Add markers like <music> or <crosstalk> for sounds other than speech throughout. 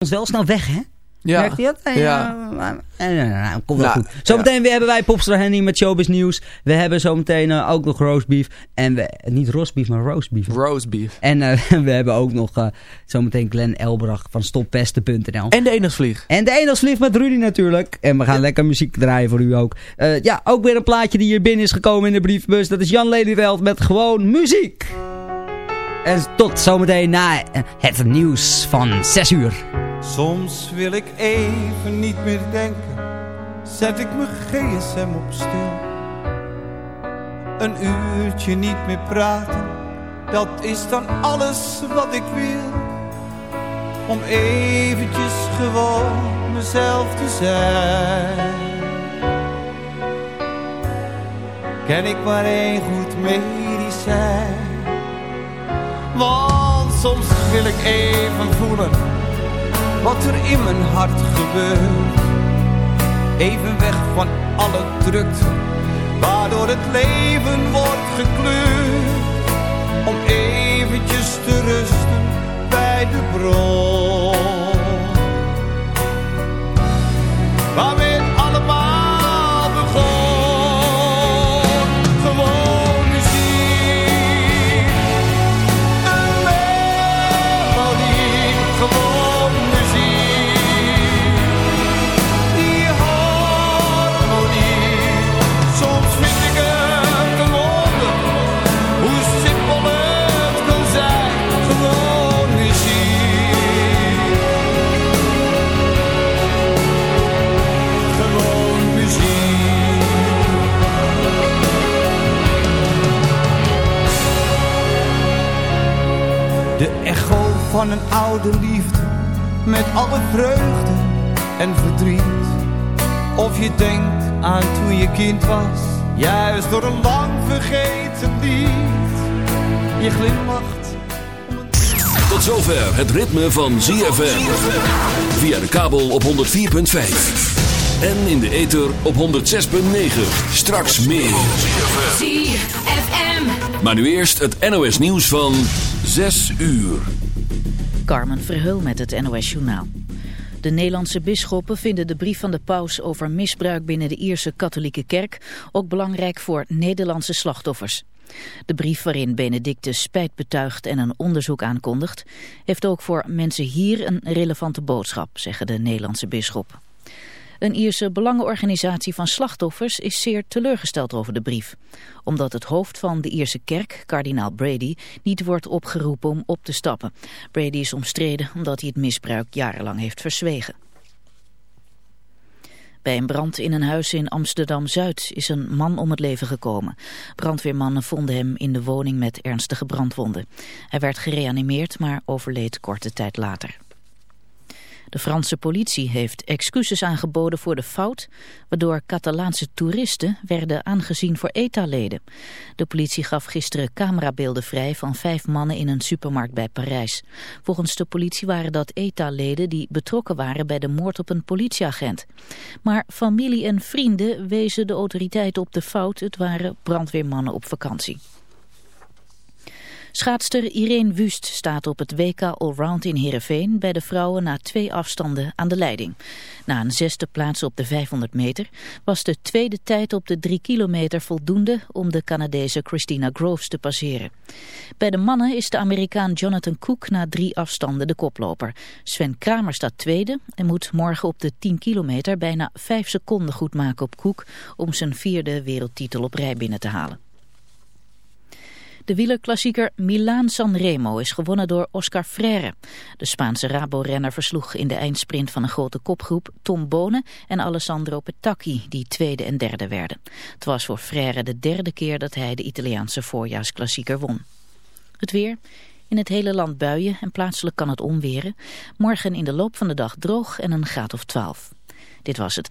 ons wel snel weg, hè? Ja. Merkt hij dat? En, Ja. eh, eh, eh, nou, komt wel Nou, goed. Zometeen weer hebben wij Popstar Henny met Showbiz Nieuws. We hebben zometeen eh, ook nog roastbeef. En we, niet roastbeef, maar roastbeef. Roastbeef. En eh, <laughs> we hebben ook nog eh, zometeen Glenn Elbrach van stoppesten.nl. En de Eendagsvlieg. En de Eendagsvlieg met Rudy natuurlijk. En we gaan lekker muziek draaien voor u ook. Ja, ook weer een plaatje die hier binnen is gekomen in de briefbus. Dat is Jan Lelyveld met gewoon muziek. En tot zometeen na het nieuws van 6 uur. Soms wil ik even niet meer denken, zet ik mijn gsm op stil. Een uurtje niet meer praten, dat is dan alles wat ik wil. Om eventjes gewoon mezelf te zijn. Ken ik maar één goed medicijn. Want soms wil ik even voelen wat er in mijn hart gebeurt. Even weg van alle drukte, waardoor het leven wordt gekleurd. Om eventjes te rusten bij de bron. Van een oude liefde met alle vreugde en verdriet. Of je denkt aan toen je kind was, juist door een lang vergeten lied. Je glimlacht. Tot zover het ritme van ZFM. Via de kabel op 104.5. En in de ether op 106.9. Straks meer. ZFM. Maar nu eerst het NOS nieuws van 6 uur. Carmen Verheul met het NOS Journaal. De Nederlandse bisschoppen vinden de brief van de paus over misbruik binnen de Ierse katholieke kerk ook belangrijk voor Nederlandse slachtoffers. De brief waarin Benedictus spijt betuigt en een onderzoek aankondigt, heeft ook voor mensen hier een relevante boodschap, zeggen de Nederlandse bisschoppen. Een Ierse belangenorganisatie van slachtoffers is zeer teleurgesteld over de brief. Omdat het hoofd van de Ierse kerk, kardinaal Brady, niet wordt opgeroepen om op te stappen. Brady is omstreden omdat hij het misbruik jarenlang heeft verzwegen. Bij een brand in een huis in Amsterdam-Zuid is een man om het leven gekomen. Brandweermannen vonden hem in de woning met ernstige brandwonden. Hij werd gereanimeerd, maar overleed korte tijd later. De Franse politie heeft excuses aangeboden voor de fout... waardoor Catalaanse toeristen werden aangezien voor ETA-leden. De politie gaf gisteren camerabeelden vrij van vijf mannen in een supermarkt bij Parijs. Volgens de politie waren dat ETA-leden die betrokken waren bij de moord op een politieagent. Maar familie en vrienden wezen de autoriteiten op de fout. Het waren brandweermannen op vakantie. Schaatster Irene Wust staat op het WK Allround in Heerenveen bij de vrouwen na twee afstanden aan de leiding. Na een zesde plaats op de 500 meter was de tweede tijd op de drie kilometer voldoende om de Canadese Christina Groves te passeren. Bij de mannen is de Amerikaan Jonathan Cook na drie afstanden de koploper. Sven Kramer staat tweede en moet morgen op de 10 kilometer bijna vijf seconden goed maken op Cook om zijn vierde wereldtitel op rij binnen te halen. De wielerklassieker Milaan-San Remo is gewonnen door Oscar Freire. De Spaanse Rabo-renner versloeg in de eindsprint van een grote kopgroep Tom Bonen en Alessandro Petacchi, die tweede en derde werden. Het was voor Freire de derde keer dat hij de Italiaanse voorjaarsklassieker won. Het weer... In het hele land buien en plaatselijk kan het onweren. Morgen in de loop van de dag droog en een graad of 12. Dit was het.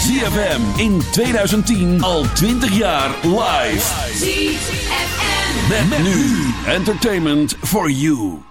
ZFM in 2010 al 20 jaar live. ZFM. Met, met nu. Entertainment for you.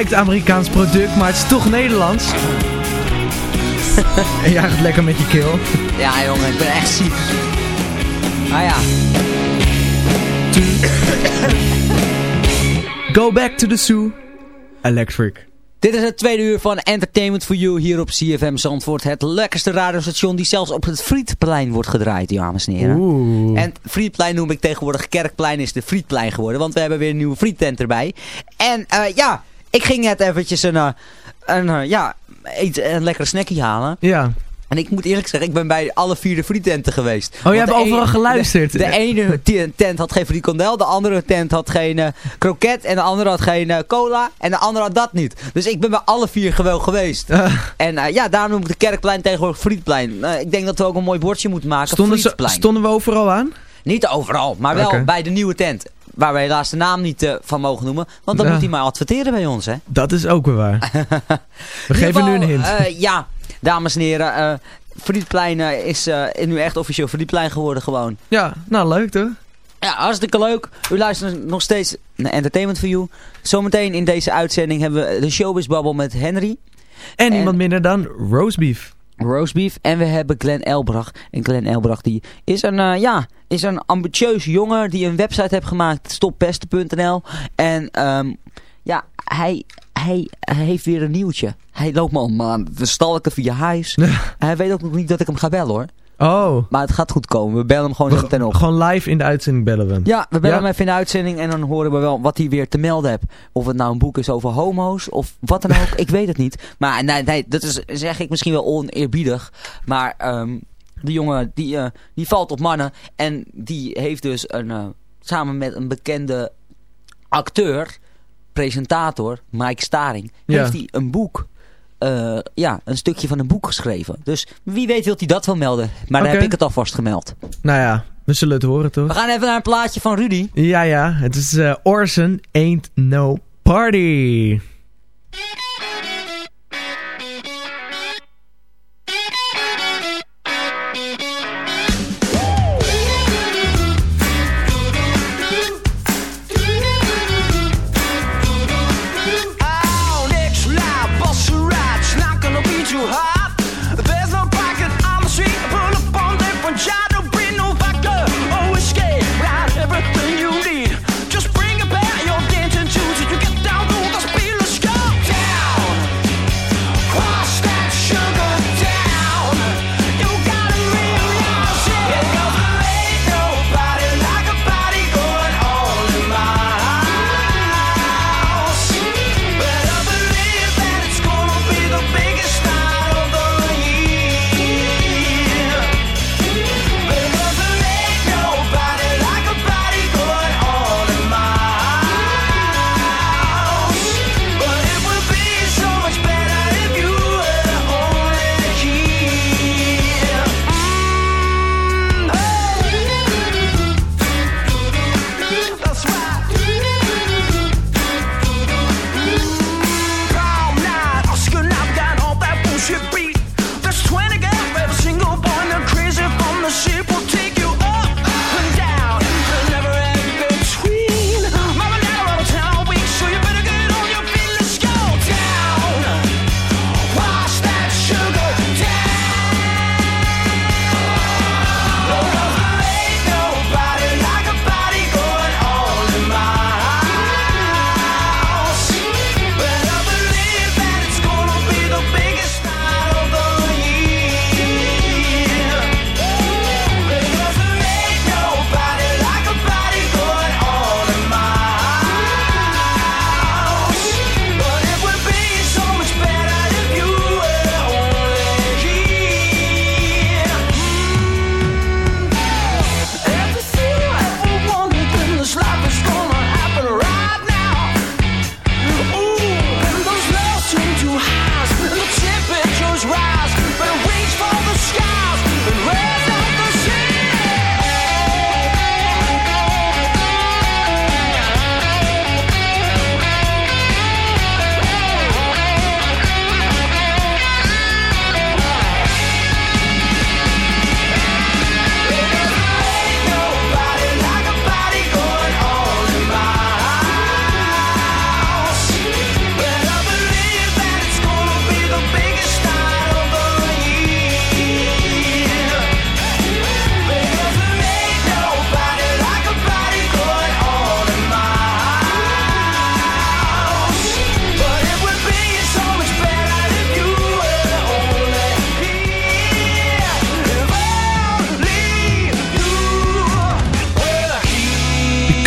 Lijkt Amerikaans product, maar het is toch Nederlands. <laughs> en jij gaat lekker met je keel. Ja jongen, ik ben echt ziek. Ah ja. <coughs> Go back to the zoo. Electric. Dit is het tweede uur van Entertainment for You hier op CFM Zandvoort. Het lekkerste radiostation die zelfs op het Frietplein wordt gedraaid, dames en heren. Oeh. En Frietplein noem ik tegenwoordig Kerkplein is de Frietplein geworden. Want we hebben weer een nieuwe friettent erbij. En eh, ja, ik ging net eventjes een, eh, een, eh, ja, iets, een lekkere snackie halen. Ja. En ik moet eerlijk zeggen, ik ben bij alle vier de frietenten geweest. Oh, jij hebt overal geluisterd. De, de ene tent had geen frikandel, de andere tent had geen eh, kroket en de andere had geen cola en de andere had dat niet. Dus ik ben bij alle vier gewoon geweest. Ah. En ja, daarom noem ik de Kerkplein tegenwoordig Frietplein. Ik denk dat we ook een mooi bordje moeten maken, stonden, stonden we overal aan? Niet overal, maar wel bij de nieuwe tent. Waar we helaas de naam niet eh, van mogen noemen, want dan moet hij maar adverteren bij ons, hè. Dat is ook weer waar. <laughs> We geven nu een hint. eh, ja, dames en heren, Frietplein eh, is eh, nu echt officieel Frietplein geworden gewoon. Ja, nou leuk toch? Ja, hartstikke leuk. U luistert nog steeds naar Entertainment for You. Zometeen in deze uitzending hebben we de Showbiz Bubble met Henry. En, En- niemand minder dan roastbeef. Roastbeef. En we hebben Glenn Elbrach. En Glenn Elbrach die is een, eh, ja, is een ambitieus jongen die een website heeft gemaakt. Stoppesten.nl. En ehm, ja, hij, hij, hij heeft weer een nieuwtje. Hij loopt me al man. Dan stal ik er via huis. <laughs> Hij weet ook nog niet dat ik hem ga bellen hoor. Oh, Maar het gaat goed komen. We bellen hem gewoon zo meteen op. gewoon live in de uitzending bellen we hem. Ja, we bellen Ja. hem even in de uitzending en dan horen we wel wat hij weer te melden heeft. Of het nou een boek is over homo's of wat dan ook, <laughs> ik weet het niet. Maar nee, nee dat is, zeg ik misschien wel oneerbiedig. Maar ehm die jongen, die, eh, die valt op mannen. En die heeft dus een, eh, samen met een bekende acteur, presentator, Mike Staring, Ja. heeft hij een boek... eh, ja, een stukje van een boek geschreven. Dus wie weet wil hij dat wel melden. Maar dan Oké. heb ik het alvast gemeld. Nou ja, we zullen het horen We toch? gaan even naar een plaatje van Rudy. Ja, ja, het is eh Orson Ain't No Party.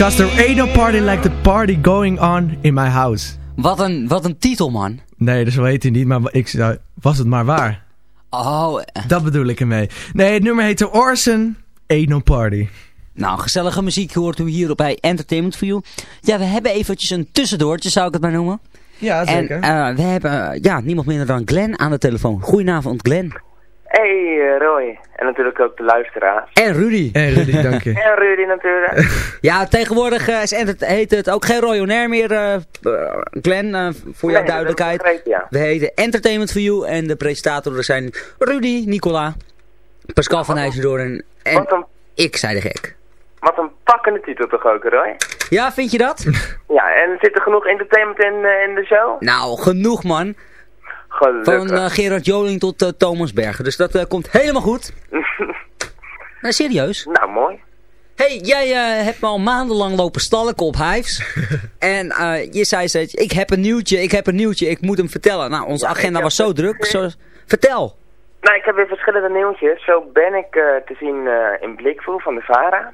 Because there ain't no party like the party going on in my house. Wat een, wat een titel, man. Nee, dus zo heet hij niet, maar ik, was het maar waar. Oh, eh, Dat bedoel ik ermee. Nee, het nummer heette Orson, Ain't No Party. nou, gezellige muziek hoort u hier bij Entertainment for You. Ja, we hebben eventjes een tussendoortje, zou ik het maar noemen. Ja, zeker. En eh, we hebben eh, ja, niemand minder dan Glenn aan de telefoon. Goedenavond, Glenn. Hey eh, Roy. En natuurlijk ook de luisteraars. En Rudy. Hey Rudy, <laughs> dank je. En Rudy natuurlijk. <laughs> Ja, tegenwoordig eh, is enter- heet het ook geen Royonair meer, eh, eh, Glenn, voor jouw Nee, ik duidelijkheid. begrepen, ja. We heten Entertainment for You en de presentatoren zijn Rudy, Nicola, Pascal van IJzendoorn en een, ik, zei de gek. wat een pakkende titel toch ook, Roy? Ja, vind je dat? <laughs> Ja, en zit er genoeg entertainment in, in de show? nou, genoeg man. Gelukkig. Van eh, Gerard Joling tot eh, Thomas Bergen. Dus dat eh, komt helemaal goed. <laughs> Nou, serieus. nou, mooi. hey, jij hebt me al maandenlang lopen stalken op Hives. <laughs> en je zei steeds, ik heb een nieuwtje, ik heb een nieuwtje, ik moet hem vertellen. Nou, onze Ja, agenda was zo het- druk. Zo, vertel. Nou, ik heb weer verschillende nieuwtjes. Zo ben ik te zien in Blikvoer van de VARA.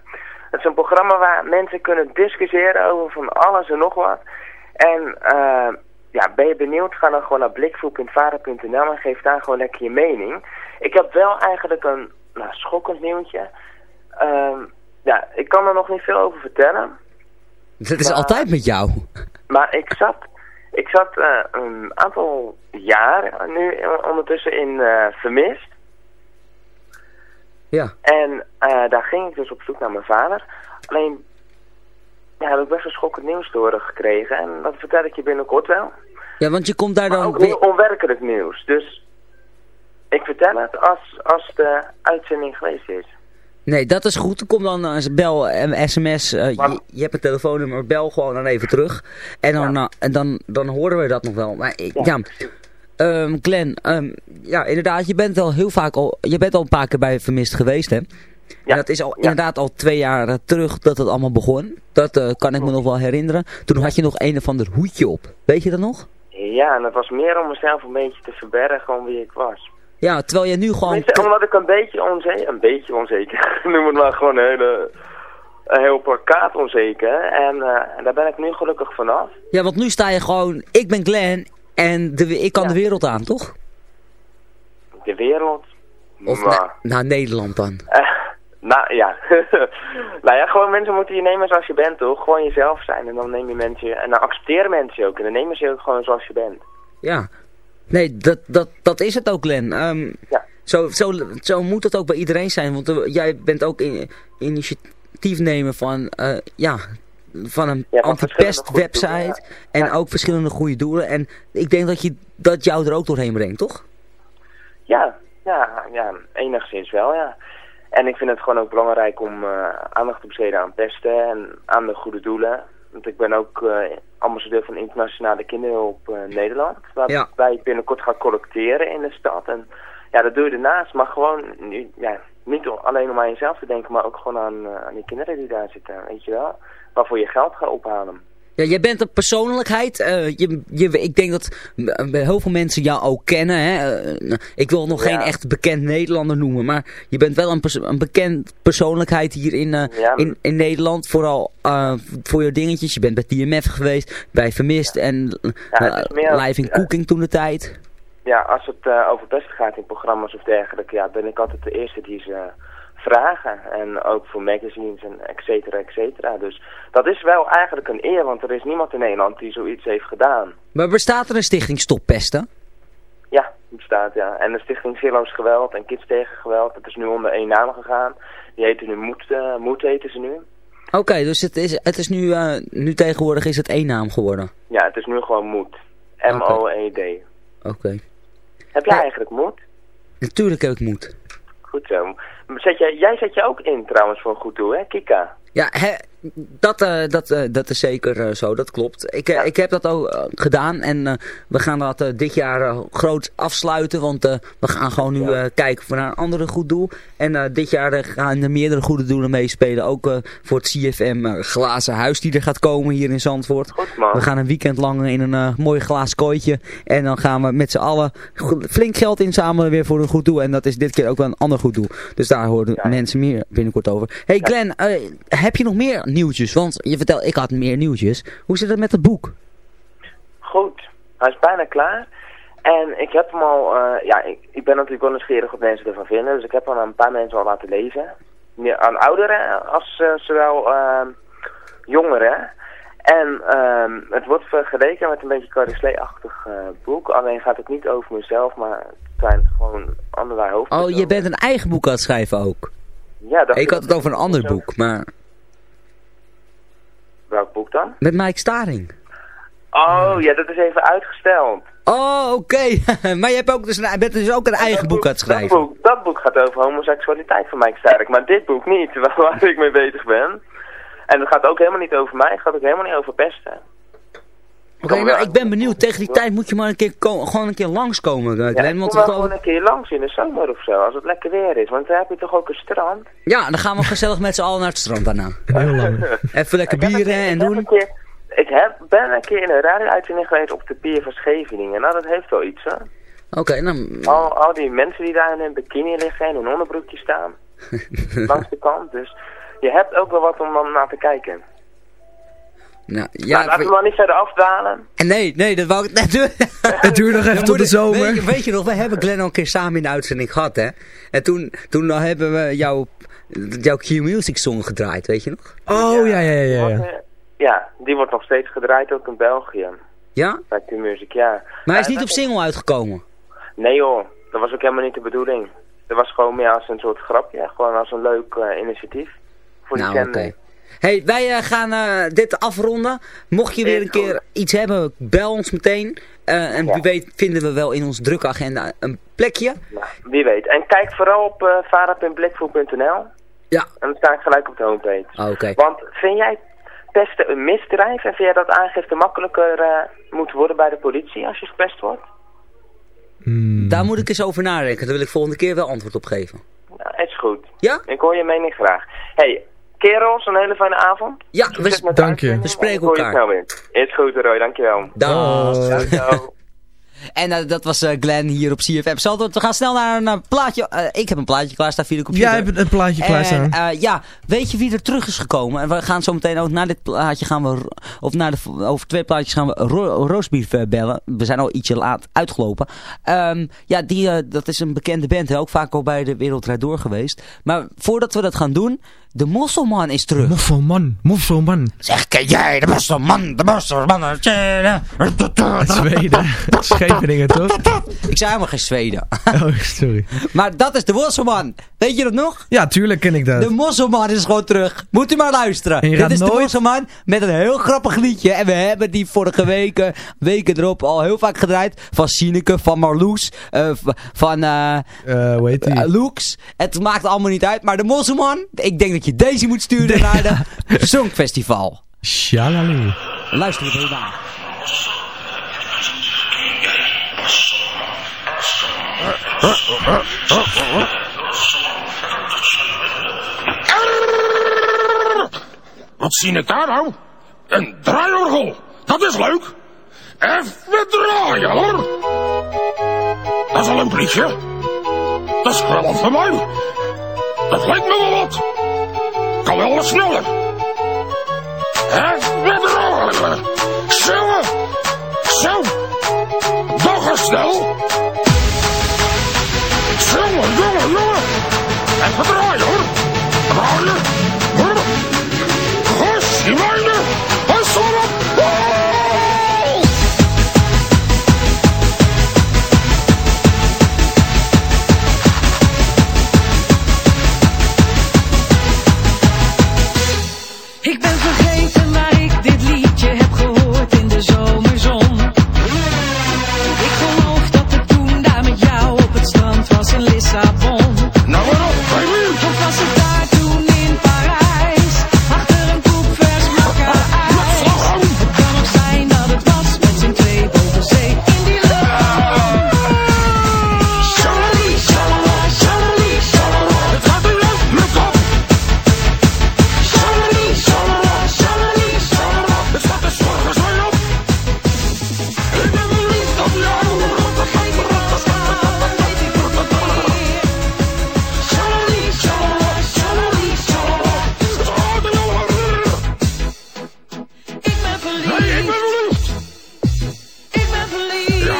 Dat is een programma waar mensen kunnen discussiëren over van alles en nog wat. En ja, ben je benieuwd, ga dan gewoon naar blikvoer.vara.nl en geef daar gewoon lekker je mening. Ik heb wel eigenlijk een nou, schokkend nieuwtje. Ehm, ja, ik kan er nog niet veel over vertellen. Dat is Maar- altijd met jou. Maar ik zat, ik zat eh, een aantal jaar nu ondertussen in eh, Vermist. Ja. En eh, daar ging ik dus op zoek naar mijn vader. Alleen, ja, heb ik best wel schokkend nieuws te horen gekregen. En dat vertel ik je binnenkort wel. Ja, want je komt daar Maar dan ook weer... heel onwerkelijk nieuws. Dus ik vertel het als, als de uitzending geweest is. Nee, dat is goed. Kom dan uh, bel en sms. eh, Maar- je, je hebt een telefoonnummer, bel gewoon dan even terug. En dan, Ja. eh, en dan, dan horen we dat nog wel. Maar ik, ja, Ja. Ehm, Glenn, ehm, ja, inderdaad, je bent wel heel vaak al, je bent al een paar keer bij Vermist geweest, hè? Ja. En dat is al, inderdaad al twee jaar eh, terug dat het allemaal begon. Dat eh, kan ik me nog wel herinneren. Toen had je nog een of ander hoedje op. Weet je dat nog? Ja, en dat was meer om mezelf een beetje te verbergen om wie ik was. Ja, terwijl je nu gewoon... Omdat ik een beetje onzeker, een beetje onzeker, <laughs> noem het maar gewoon een hele, een heel plakkaat onzeker. En eh, daar ben ik nu gelukkig vanaf. Ja, want nu sta je gewoon, ik ben Glenn en de, ik kan Ja. de wereld aan, toch? De wereld. Of maar, na, naar Nederland dan. <laughs> nou ja. <laughs> nou ja, gewoon mensen moeten je nemen zoals je bent, toch? Gewoon jezelf zijn en dan neem je mensen, en dan accepteren mensen je ook. En dan nemen ze je ook gewoon zoals je bent. Ja. Nee, dat, dat, dat is het ook, Glenn. Ehm, Ja. zo, zo, zo moet het ook bij iedereen zijn. Want eh, jij bent ook in, initiatiefnemer van, eh, ja, van een Ja, anti-pest website. doelen, En Ja. ook verschillende goede doelen. En ik denk dat je dat jou er ook doorheen brengt, toch? Ja, ja, ja, enigszins wel, ja. En ik vind het gewoon ook belangrijk om eh, aandacht te besteden aan pesten en aan de goede doelen. Want ik ben ook eh, ambassadeur van Internationale Kinderhulp eh, Nederland. Waarbij Ja. ik binnenkort ga collecteren in de stad. En ja, dat doe je ernaast. Maar gewoon, nu- ja, niet alleen om aan jezelf te denken, maar ook gewoon aan, eh, aan die kinderen die daar zitten. Weet je wel? Waarvoor je geld gaat ophalen. Ja, jij bent een persoonlijkheid. eh, je, je, ik denk dat heel veel mensen jou ook kennen. Hè? Eh, ik wil nog Ja. geen echt bekend Nederlander noemen. Maar je bent wel een, perso- een bekend persoonlijkheid hier in, eh, Ja. in, in Nederland. Vooral voor je dingetjes. Je bent bij TMF geweest. Bij Vermist. En Ja, Live in. Cooking toen de tijd. Ja, als het over pesten gaat in programma's of dergelijke, ja, ben ik altijd de eerste die ze vragen. En ook voor magazines en et cetera, et cetera. Dus dat is wel eigenlijk een eer, want er is niemand in Nederland die zoiets heeft gedaan. Maar bestaat er een stichting Stop Pesten? Ja, bestaat, ja. En de stichting Zilloos Geweld en Kids Tegen Geweld, dat is nu onder één naam gegaan. Die heten nu Moed, eh, Moed heten ze nu. Oké, dus het is, het is nu, eh, nu tegenwoordig is het één naam geworden. Ja, het is nu gewoon Moed. M-O-E-D. Oké. Heb jij Ja. eigenlijk moed? Natuurlijk heb ik moed. Goed zo. Zet jij, jij zet je ook in trouwens voor een goed doel, hè, Kika? Ja, hè, dat, eh, dat, eh, dat is zeker eh, zo, dat klopt. Ik, ik heb dat ook gedaan en we gaan dat dit jaar groot afsluiten, want we gaan gewoon nu eh, kijken voor naar een andere goed doel. En dit jaar gaan er meerdere goede doelen meespelen, ook voor het CFM glazen huis die er gaat komen hier in Zandvoort. Goed. We gaan een weekend lang in een mooi glaas kooitje en dan gaan we met z'n allen flink geld inzamelen weer voor een goed doel. En dat is dit keer ook wel een ander goed doel. Dus daar horen Ja. mensen meer binnenkort over. Hey Glenn, heb je nog meer nieuwtjes? Want je vertelt, ik had meer nieuwtjes. Hoe zit het met het boek? Goed, hij is bijna klaar. En ik heb hem al, eh, ja, ik, ik ben natuurlijk wel nieuwsgierig wat mensen ervan vinden. Dus ik heb hem aan een paar mensen al laten lezen. Ja, aan ouderen als eh, zowel ehm, jongeren. En ehm, het wordt vergeleken met een beetje Carrie achtig boek. Alleen gaat het niet over mezelf, maar het zijn gewoon allerlei hoofdpersonen. Oh, je bent een eigen boek aan het schrijven ook. Ja, dat Ik had het over een ander boek, maar Welk boek dan? met Mike Staring. Oh, ja, dat is even uitgesteld. Oh, oké. <laughs> maar je hebt ook dus een, bent dus ook een eigen boek aan het Dat schrijven. boek, dat boek gaat over homoseksualiteit van Mike Sterk, maar dit boek niet, waar, <laughs> waar ik mee bezig ben. En het gaat ook helemaal niet over mij, het gaat ook helemaal niet over pesten. Oké, maar ik ben benieuwd. Tegen die tijd moet je maar een keer ko- gewoon een keer langskomen, uh, Ja, Glenn. ik want kom wel gewoon een keer langs in de zomer of zo, als het lekker weer is. Want dan heb je toch ook een strand. Ja, dan gaan we gezellig met z'n allen naar het strand daarna. <laughs> Heel lang. <laughs> Even lekker Ik heb een bieren keer- en ik heb doen. een keer- Ik heb, ben een keer in een radio-uitzending geweest op de pier van Scheveningen. Nou, dat heeft wel iets, hè. Oké, nou... Al, al die mensen die daar in een bikini liggen en een onderbroekje staan. <laughs> langs de kant, dus je hebt ook wel wat om dan naar te kijken. Nou, Ja, laten we maar niet verder afdwalen. En nee, nee, dat wou ik net doen. <laughs> Het duurt nog even tot de zomer. Weet je, weet je nog, we hebben Glenn al een keer samen in de uitzending gehad, hè? En toen, toen hebben we jouw, jouw Q-Music song gedraaid, weet je nog? Oh, ja, ja, ja, ja. Eh, Ja, die wordt nog steeds gedraaid ook in België. Ja? Bij Q-Music, ja. Maar hij is Ja, niet op single uitgekomen. Nee joh, dat was ook helemaal niet de bedoeling. Dat was gewoon meer als een soort grapje, gewoon als een leuk eh, initiatief. Voor die Nou, oké. kenden. Hey, wij eh, gaan eh, dit afronden. Mocht je weer een keer iets hebben, bel ons meteen. Eh, en wie weet vinden we wel in onze drukke agenda een plekje. Wie weet. En kijk vooral op uh, vara.blikvoer.nl. Ja. En dan sta ik gelijk op de homepage. Ah, Oké. Want vind jij pesten een misdrijf en vind jij dat aangifte makkelijker moet worden bij de politie als je gepest wordt? Hmm. Daar moet ik eens over nadenken. Daar wil ik volgende keer wel antwoord op geven. Nou, is goed. Ja? Ik hoor je mening graag. hey, kerels, een hele fijne avond. Ja, Succes we, dank je. We en spreken elkaar. weer. Is goed, Roy. Dankjewel. Dag. Ciao, ciao. <laughs> En eh, dat was eh, Glenn hier op CFM. Zal we we gaan snel naar een eh, plaatje. ik heb een plaatje klaarstaan via de computer. Jij hebt een plaatje klaarstaan. En eh, ja, weet je wie er terug is gekomen? En we gaan zo meteen ook na dit plaatje gaan we, of na de, over twee plaatjes gaan we Ro Roosbief eh, bellen. We zijn al ietsje laat uitgelopen. Ehm, ja, die, dat is een bekende band, hè, ook vaak al bij de Wereldrijd Door geweest. Maar voordat we dat gaan doen, de Mosselman is terug. Moffelman, moffelman. Zeg, ken jij de Mosselman, de Mosselman? Zweden. Scheveningen, toch? Ik zei helemaal geen Zweden. Oh, sorry. maar dat is de Mosselman. Weet je dat nog? Ja, tuurlijk ken ik dat. De Mosselman is gewoon terug. Moet u maar luisteren. Dit is de Mosselman met een heel grappig liedje. En we hebben die vorige weken, weken erop al heel vaak gedraaid. Van Sineke, van Marloes, eh, van eh Eh, hoe heet die? eh, Lux. Het maakt allemaal niet uit. Maar de Mosselman, ik denk dat je deze moet sturen <laughs> naar de Songfestival. Shalali. Luister het even aan. Wat zie ik daar nou? Een draaiorgel. Dat is leuk. Even draaien hoor. Dat is al een briefje. Dat is wel wat voor mij. Dat lijkt me wel wat. Kan wel wat sneller. Draaien. Zo. Zo. Nog eens snel. Zo, jongen, jongen. Even draaien hoor. Draaien.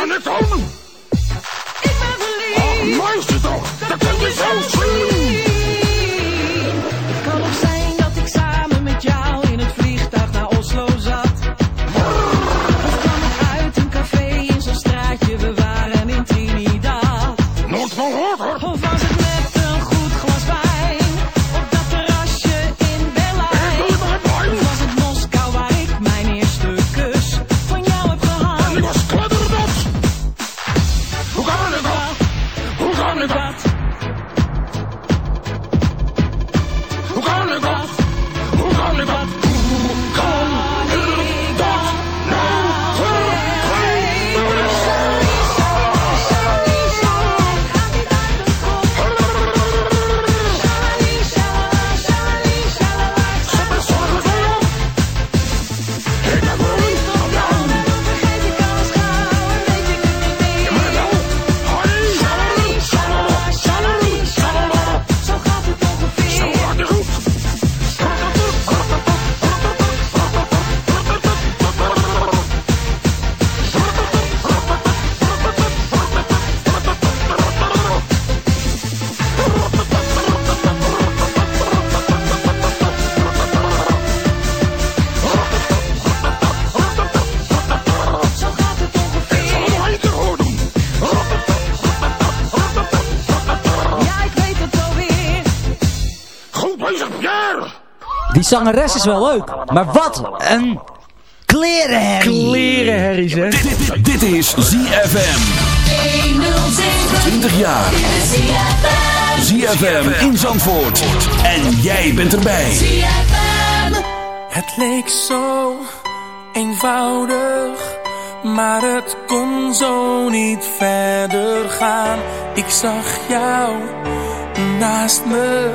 Let's. Zangeres is wel leuk. Maar wat een klerenherrie. Klerenherrie, zeg. Dit, dit, dit is ZFM. 20 jaar. ZFM in Zandvoort. En jij bent erbij. Het leek zo eenvoudig, maar het kon zo niet verder gaan. Ik zag jou naast me,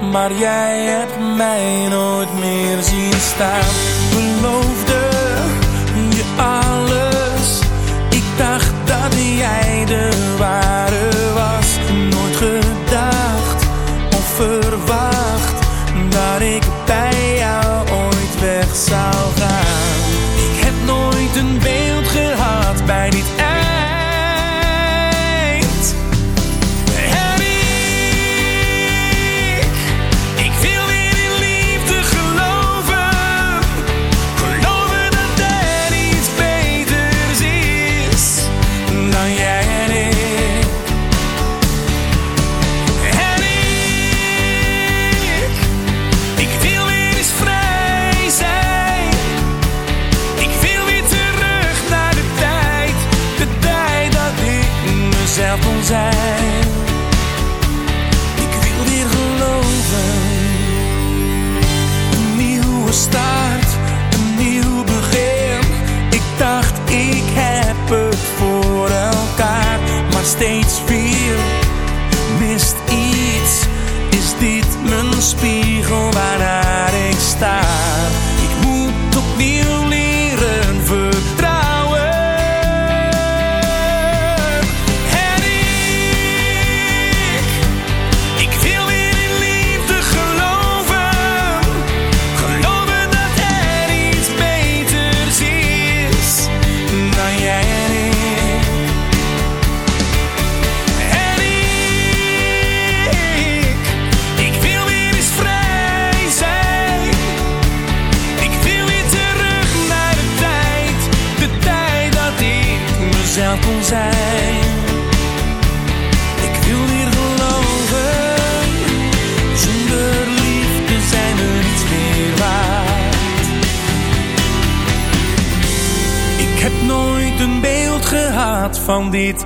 maar jij hebt mij nooit meer zien staan. Beloofde je alles, ik dacht dat jij de ware was. Nooit gedacht of verwacht dat ik bij jou ooit weg van dit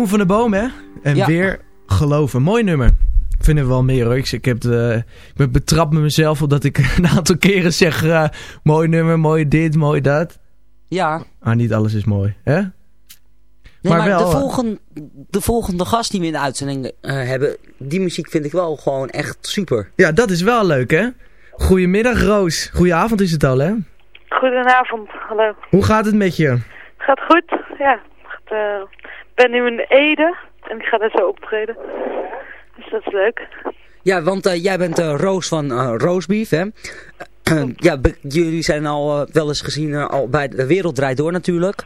Jeroen van der Boom, hè? En Ja. weer geloven. Mooi nummer. Ik vind er wel meer hoor. Ik, ik, heb de, ik ben betrapt met mezelf omdat ik <laughs> een aantal keren zeg... eh, mooi nummer, mooi dit, mooi dat. Ja. Maar niet alles is mooi, hè? Nee, maar, Maar wel, de, eh, volgende, de volgende gast die we in de uitzending eh, hebben, die muziek vind ik wel gewoon echt super. Ja, dat is wel leuk, hè? Goedemiddag, Roos. Goedenavond is het al, hè? Goedenavond, hallo. Hoe gaat het met je? Het gaat goed, ja. Het gaat, Ik ben nu in Ede en ik ga daar zo optreden. Dus dat is leuk. Ja, want eh, jij bent eh, Roos van eh Roosbeef, hè? <clears throat> ja, jullie zijn al wel eens gezien al bij De Wereld Draait Door natuurlijk.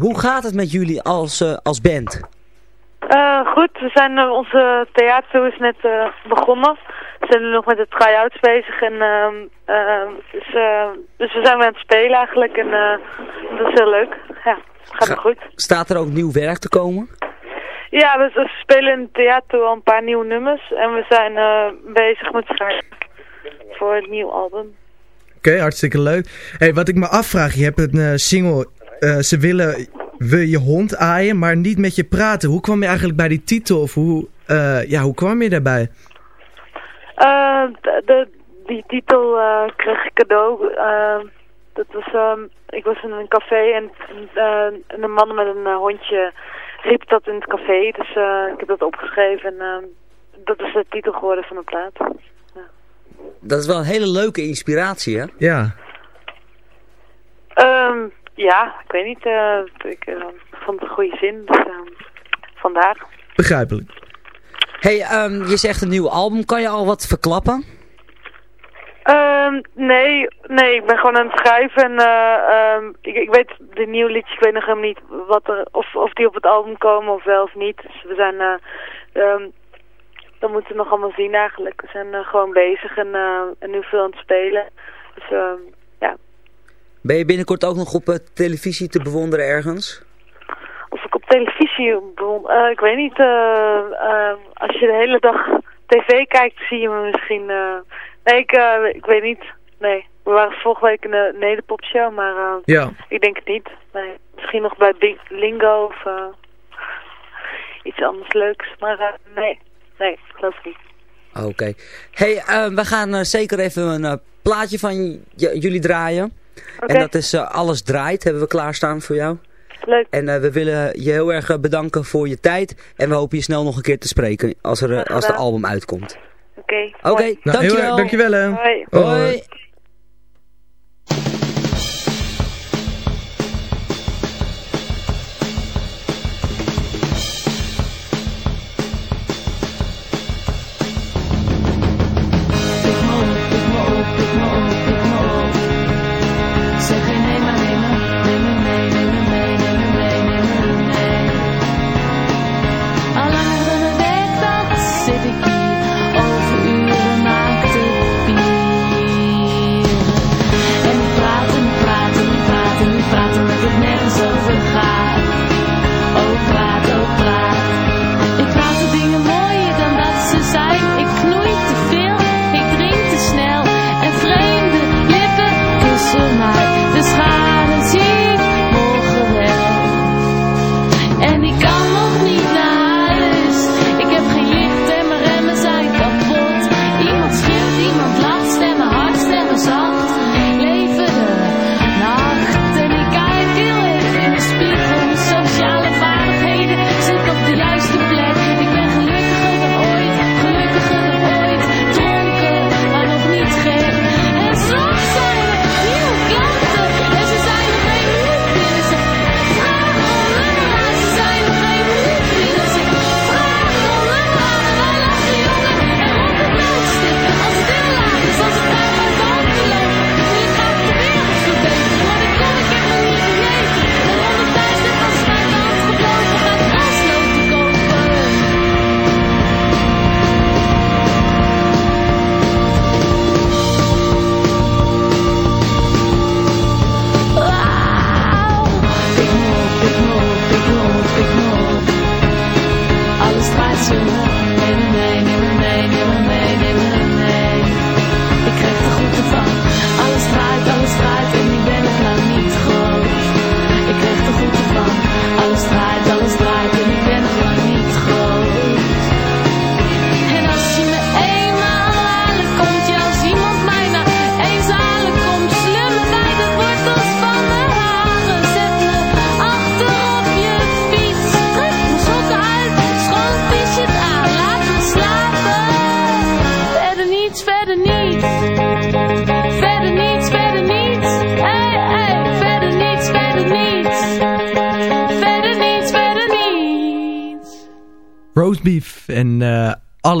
Hoe gaat het met jullie als, als band? Eh, goed, we zijn, onze theater is net begonnen. We zijn nu nog met de try-outs bezig. En, ehm, ehm, dus, eh, dus we zijn weer aan het spelen eigenlijk. En eh, dat is heel leuk. Ja, gaat Ga- goed. Staat er ook nieuw werk te komen? Ja, we, we spelen in het theater al een paar nieuwe nummers. En we zijn eh, bezig met schrijven voor het nieuwe album. Oké, hartstikke leuk. hey, wat ik me afvraag, je hebt een single... eh, ze willen we je hond aaien, maar niet met je praten. Hoe kwam je eigenlijk bij die titel? Of hoe, eh, ja, hoe kwam je daarbij? Eh, de, de- die titel eh, kreeg ik cadeau. Eh, dat was, ehm, ik was in een café en, en een man met een hondje riep dat in het café. Dus eh, ik heb dat opgeschreven en ehm, dat is de titel geworden van de plaat. Dat is wel een hele leuke inspiratie, hè? Ja. Ehm, ja, ik weet niet. eh, ik vond het een goede zin, dus eh, vandaar. Begrijpelijk. Hey, ehm, je zegt een nieuw album. Kan je al wat verklappen? Ehm, nee, nee, ik ben gewoon aan het schrijven en eh, ehm, ik, ik weet de nieuwe liedjes, ik weet nog helemaal niet wat er, of, of die op het album komen of wel of niet. Dus we zijn, eh ehm, dat moeten we nog allemaal zien eigenlijk. We zijn eh, gewoon bezig en, eh, en nu veel aan het spelen. Dus ja, Ben je binnenkort ook nog op eh, televisie te bewonderen ergens? Televisie, begon- eh, ik weet niet, eh, eh, als je de hele dag tv kijkt zie je me misschien, nee ik, ik weet niet, nee. We waren vorige week in de Nederpop-show, maar Ja. ik denk het niet. Nee. Misschien nog bij Big Lingo of iets anders leuks, maar nee, nee, ik geloof niet. Oké. Hey, eh, we gaan zeker even een plaatje van jullie draaien. En dat is Alles Draait, hebben we klaarstaan voor jou. Leuk. En eh, we willen je heel erg eh, bedanken voor je tijd. En we hopen je snel nog een keer te spreken als, er, eh, als de album uitkomt. Oké. Oké. Nou, heel dankjewel. erg, dankjewel hè. Hoi. Hoi.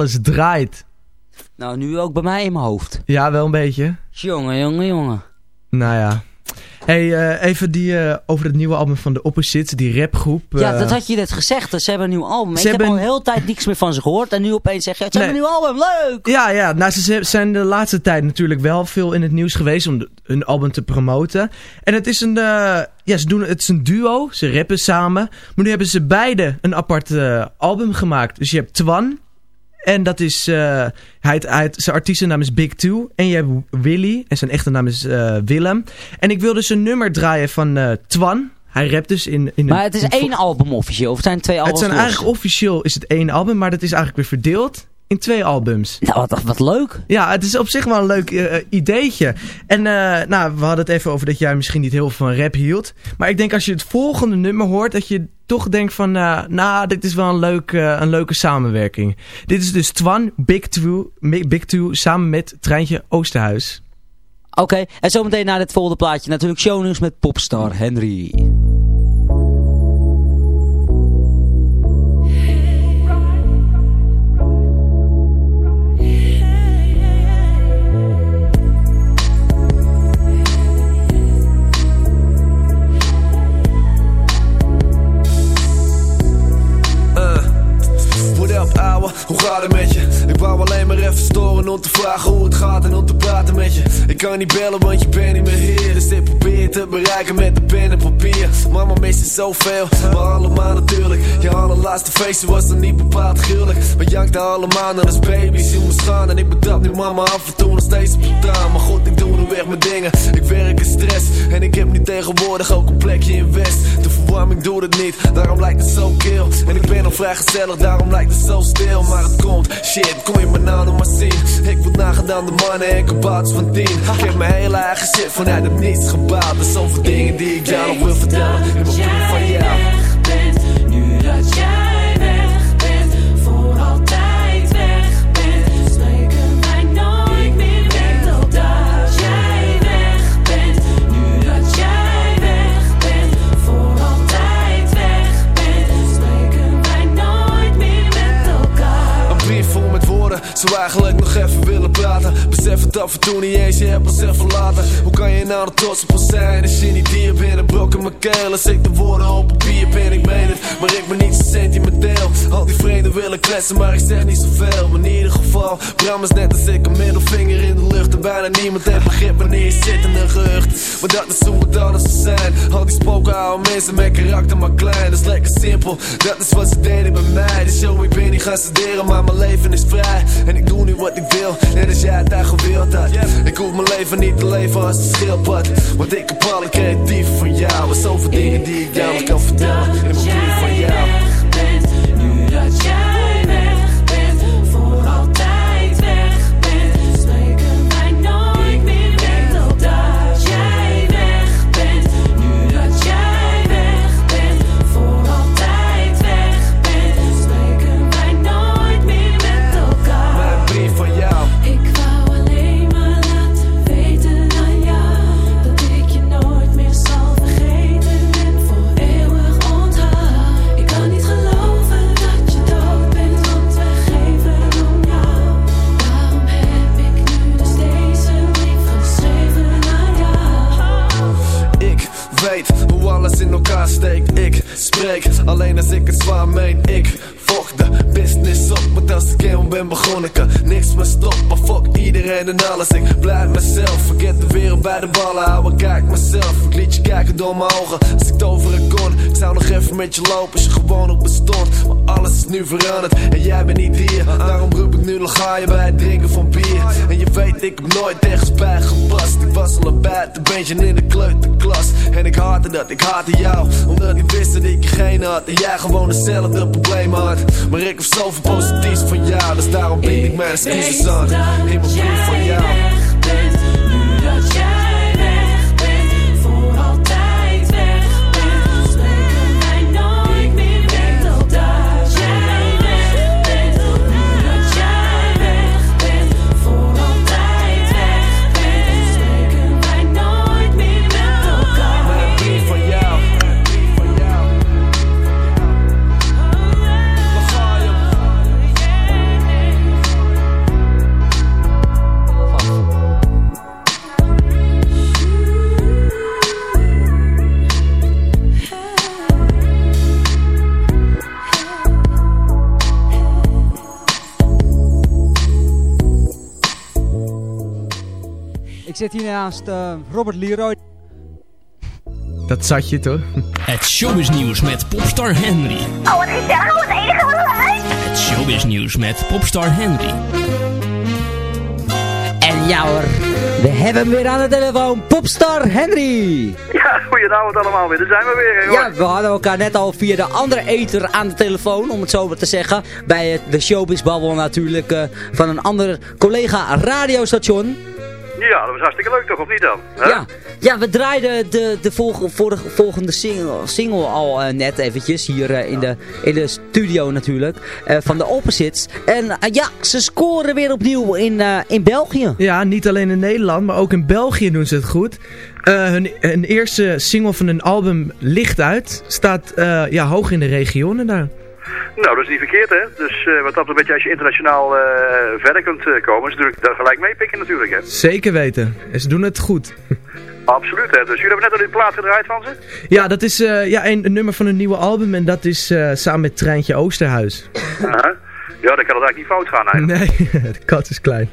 Alles draait. Nou, nu ook bij mij in mijn hoofd. Ja, wel een beetje. Jongen, jongen, jongen. Nou ja. Hey, eh, even die eh, over het nieuwe album van de Opposites, die rapgroep. Ja, eh, dat had je net gezegd. dat Ze hebben een nieuw album. Ze ik heb al een een- hele tijd niks meer van ze gehoord. En nu opeens zeg je, ze hebben een nieuw album. Leuk! Ja, ja. Nou, ze zijn de laatste tijd natuurlijk wel veel in het nieuws geweest om hun album te promoten. En het is een, ja, ze doen, het is een duo. Ze rappen samen. Maar nu hebben ze beide een apart album gemaakt. Dus je hebt Twan. En dat is, eh, hij, hij, zijn artiestennaam is Big Two. En je hebt Willy. En zijn echte naam is eh, Willem. En ik wil dus een nummer draaien van eh, Twan. Hij rapt dus in... in Maar een- het is één album officieel. Of het zijn twee Het albums zijn los? eigenlijk officieel is het één album. Maar dat is eigenlijk weer verdeeld in twee albums. Nou, wat, wat leuk. Ja, het is op zich wel een leuk eh, ideetje. En eh, nou, we hadden het even over dat jij misschien niet heel veel van rap hield. Maar ik denk als je het volgende nummer hoort, dat je toch denkt van... eh, nou, dit is wel een, leuk, eh, een leuke samenwerking. Dit is dus Twan, Big Two, Big Two samen met Treintje Oosterhuis. Oké, en zometeen naar het volgende plaatje natuurlijk shownieuws met popstar Henry. Hoe gaat het met je? Wou alleen maar even storen om te vragen hoe het gaat en om te praten met je. Ik kan niet bellen want je bent niet meer hier. Dus ik probeer te bereiken met de pen en papier. Mama mist je zoveel, maar allemaal natuurlijk. Je allerlaatste feestje was dan niet bepaald gruwelijk. We jankten allemaal naar als baby's in me staan En ik betrap nu mama af en toe nog steeds op Maar goed, ik doe nu weg mijn dingen. Ik werk in stress. En ik heb nu tegenwoordig ook een plekje in West. De verwarming doet het niet, daarom lijkt het zo kil. En ik ben nog vrij gezellig, daarom lijkt het zo stil. Maar het komt, shit, je me nou nog maar zien Ik word nagedaan de mannen en kabouters van tien. Ik heb mijn hele eigen shit vanuit het niets gebouwd Er zoveel dingen die ik jou nog wil vertellen. In mijn brief van jou zou eigenlijk nog even willen praten. Besef het af en toe niet eens, je hebt ons even later. Hoe kan je nou er trots op zijn? Als je niet hier in mijn keel. Als ik de woorden op papier ben Ik het, maar ik ben niet zo sentimenteel. Al die vreemden willen kletsen, maar ik zeg niet zoveel. In ieder geval, Bram is net als ik. Een middelvinger in de lucht En bijna niemand heeft begrip wanneer je zit in een gerucht. Maar dat is hoe het zou zijn. Al die spoken houden mensen met karakter maar klein. Dat is lekker simpel, dat is wat ze deden bij mij. De show, ik ben niet gaan studeren, maar mijn leven is vrij. En ik doe nu wat ik wil, net als jij het daar gewild had. Ik hoef mijn leven niet te leven als een schildpad. Want ik heb alle creatief van jou En zoveel dingen die ik jou nog kan vertellen. In mijn brief van jou Alleen als ik het zwaar meen Ik de business op Want als ik helemaal ben begonnen kan niks meer stoppen Fuck iedereen en alles. Ik blijf mezelf Vergeet de wereld bij de ballen. Houden Kijk mezelf Ik liet je kijken door mijn ogen. Als ik toveren kon Ik zou nog even met je lopen. Als je gewoon nog bestond Maar alles is nu veranderd. En jij bent niet hier Daarom roep ik nu nog je bij het drinken van bier. En je weet ik heb nooit ergens bij gepast. Ik was al een buitenbeentje in de kleuterklas. En ik haatte dat, ik haatte jou. Omdat ik wist dat ik geen had. En jij gewoon hetzelfde probleem had Maar ik heb zoveel positiefs van jou Dus daarom bied ik mijn excuses aan. In mijn brief van jou zit hier naast eh, Robert Leroy. Dat zat je toch? Het showbiznieuws met popstar Henry. Oh, wat gezellig, wat enige wat leuk. Het showbiznieuws met popstar Henry. En ja hoor, we hebben hem weer aan de telefoon. Popstar Henry. Ja, goedenavond allemaal weer. Daar zijn we weer, hoor. Ja, we hadden elkaar net al via de andere ether aan de telefoon, om het zo maar te zeggen. Bij het, de showbizbabbel natuurlijk, eh, van een ander collega radiostation. Ja, dat was hartstikke leuk toch, of niet dan? Hè? Ja. ja, we draaiden de, de volg- vorige, volgende single, single al eh, net eventjes hier eh, in, de, in de studio natuurlijk. eh, van de Opposites. En ja, ze scoren weer opnieuw in, eh, in België. Ja, niet alleen in Nederland, maar ook in België doen ze het goed. Eh, hun, hun eerste single van hun album Licht Uit staat eh, ja, hoog in de regionen daar. Nou, dat is niet verkeerd, hè? Dus eh, wat dat een beetje als je internationaal eh, verder kunt eh, komen, is natuurlijk daar gelijk meepikken natuurlijk, hè? Zeker weten. En ze doen het goed. <laughs> Absoluut, hè? Dus jullie hebben net al die plaat gedraaid van ze? Ja, dat is eh, ja, een, een nummer van een nieuwe album en dat is eh, samen met Treintje Oosterhuis. Aha. Ja, dan kan het eigenlijk niet fout gaan, eigenlijk. Nee, <laughs> de kat is klein.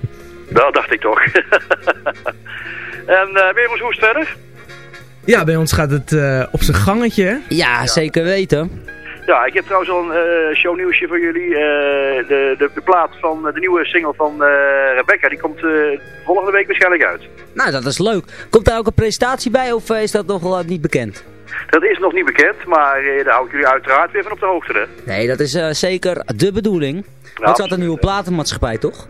Dat dacht ik toch. <laughs> en uh, weer eens hoe verder? Ja, bij ons gaat het eh, op zijn gangetje, hè? Ja, zeker weten. Ja, ik heb trouwens al een eh, shownieuwsje voor jullie. Eh, de, de, de plaat van eh, de nieuwe single van Rebecca, die komt volgende week waarschijnlijk uit. Nou, dat is leuk. Komt daar ook een presentatie bij of is dat nog wel niet bekend? Dat is nog niet bekend, maar daar hou ik jullie uiteraard weer van op de hoogte. Hè? Nee, dat is zeker de bedoeling. Want ze had een nieuwe platenmaatschappij, toch?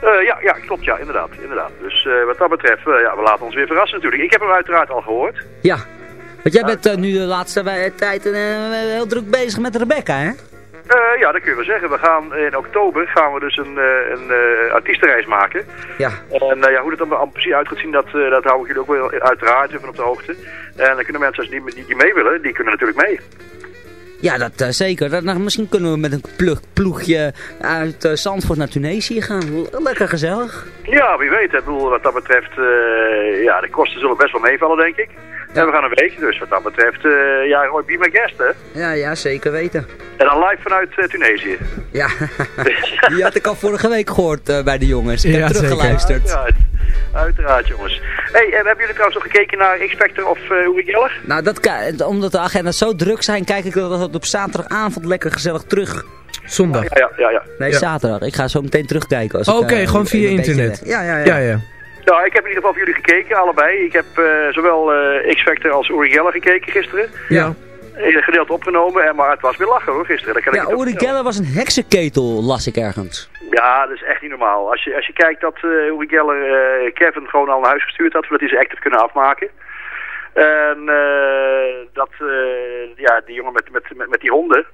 Ja, ja, klopt, ja, inderdaad. inderdaad. Dus wat dat betreft, eh, ja, we laten ons weer verrassen natuurlijk. Ik heb hem uiteraard al gehoord. Ja. Want jij bent eh, nu de laatste tijd eh, heel druk bezig met Rebecca, hè? Eh, ja, dat kun je wel zeggen. We gaan in oktober gaan we dus een, een artiestenreis maken. Ja. En ja, hoe dat dan allemaal precies uit gaat zien, dat, dat hou ik jullie ook wel uiteraard even op de hoogte. En dan kunnen mensen die, die, die mee willen, die kunnen natuurlijk mee. Ja, dat zeker. Dat, nou, misschien kunnen we met een plug, ploegje uit Zandvoort naar Tunesië gaan. Lekker gezellig. Ja, wie weet. Ik bedoel, wat dat betreft, ja, de kosten zullen best wel meevallen, denk ik. En we gaan een week, dus wat dat betreft, eh, ja, Roy, be my guest, hè. Ja, ja, zeker weten. En dan live vanuit eh, Tunesië. Ja, <laughs> die had ik al vorige week gehoord eh, bij de jongens. Ik heb Ja, zeker. teruggeluisterd. Uiteraard, uiteraard jongens. hey, en hebben jullie trouwens nog gekeken naar X-Factor of uh, Uri Geller? Nou, dat, omdat de agenda's zo druk zijn, kijk ik dat op zaterdagavond lekker gezellig terug. Zondag. Ja, ja, ja. ja. Nee, Ja. zaterdag. Ik ga zo meteen terugkijken. als ik, Oké, gewoon via internet. Ja, ja, ja. Ja, ja. Nou, ik heb in ieder geval voor jullie gekeken, allebei. Ik heb eh, zowel eh, X-Factor als Uri Geller gekeken gisteren. Ja. In een gedeelte opgenomen, en, maar het was weer lachen hoor, gisteren. Dat kan ik Ja, Uri. Geller was een heksenketel, las ik ergens. Ja, dat is echt niet normaal. Als je, als je kijkt dat eh Uri Geller eh, Kevin gewoon al naar huis gestuurd had, zodat hij zijn act heeft kunnen afmaken. En eh, dat, eh, ja, die jongen met, met, met, met die honden,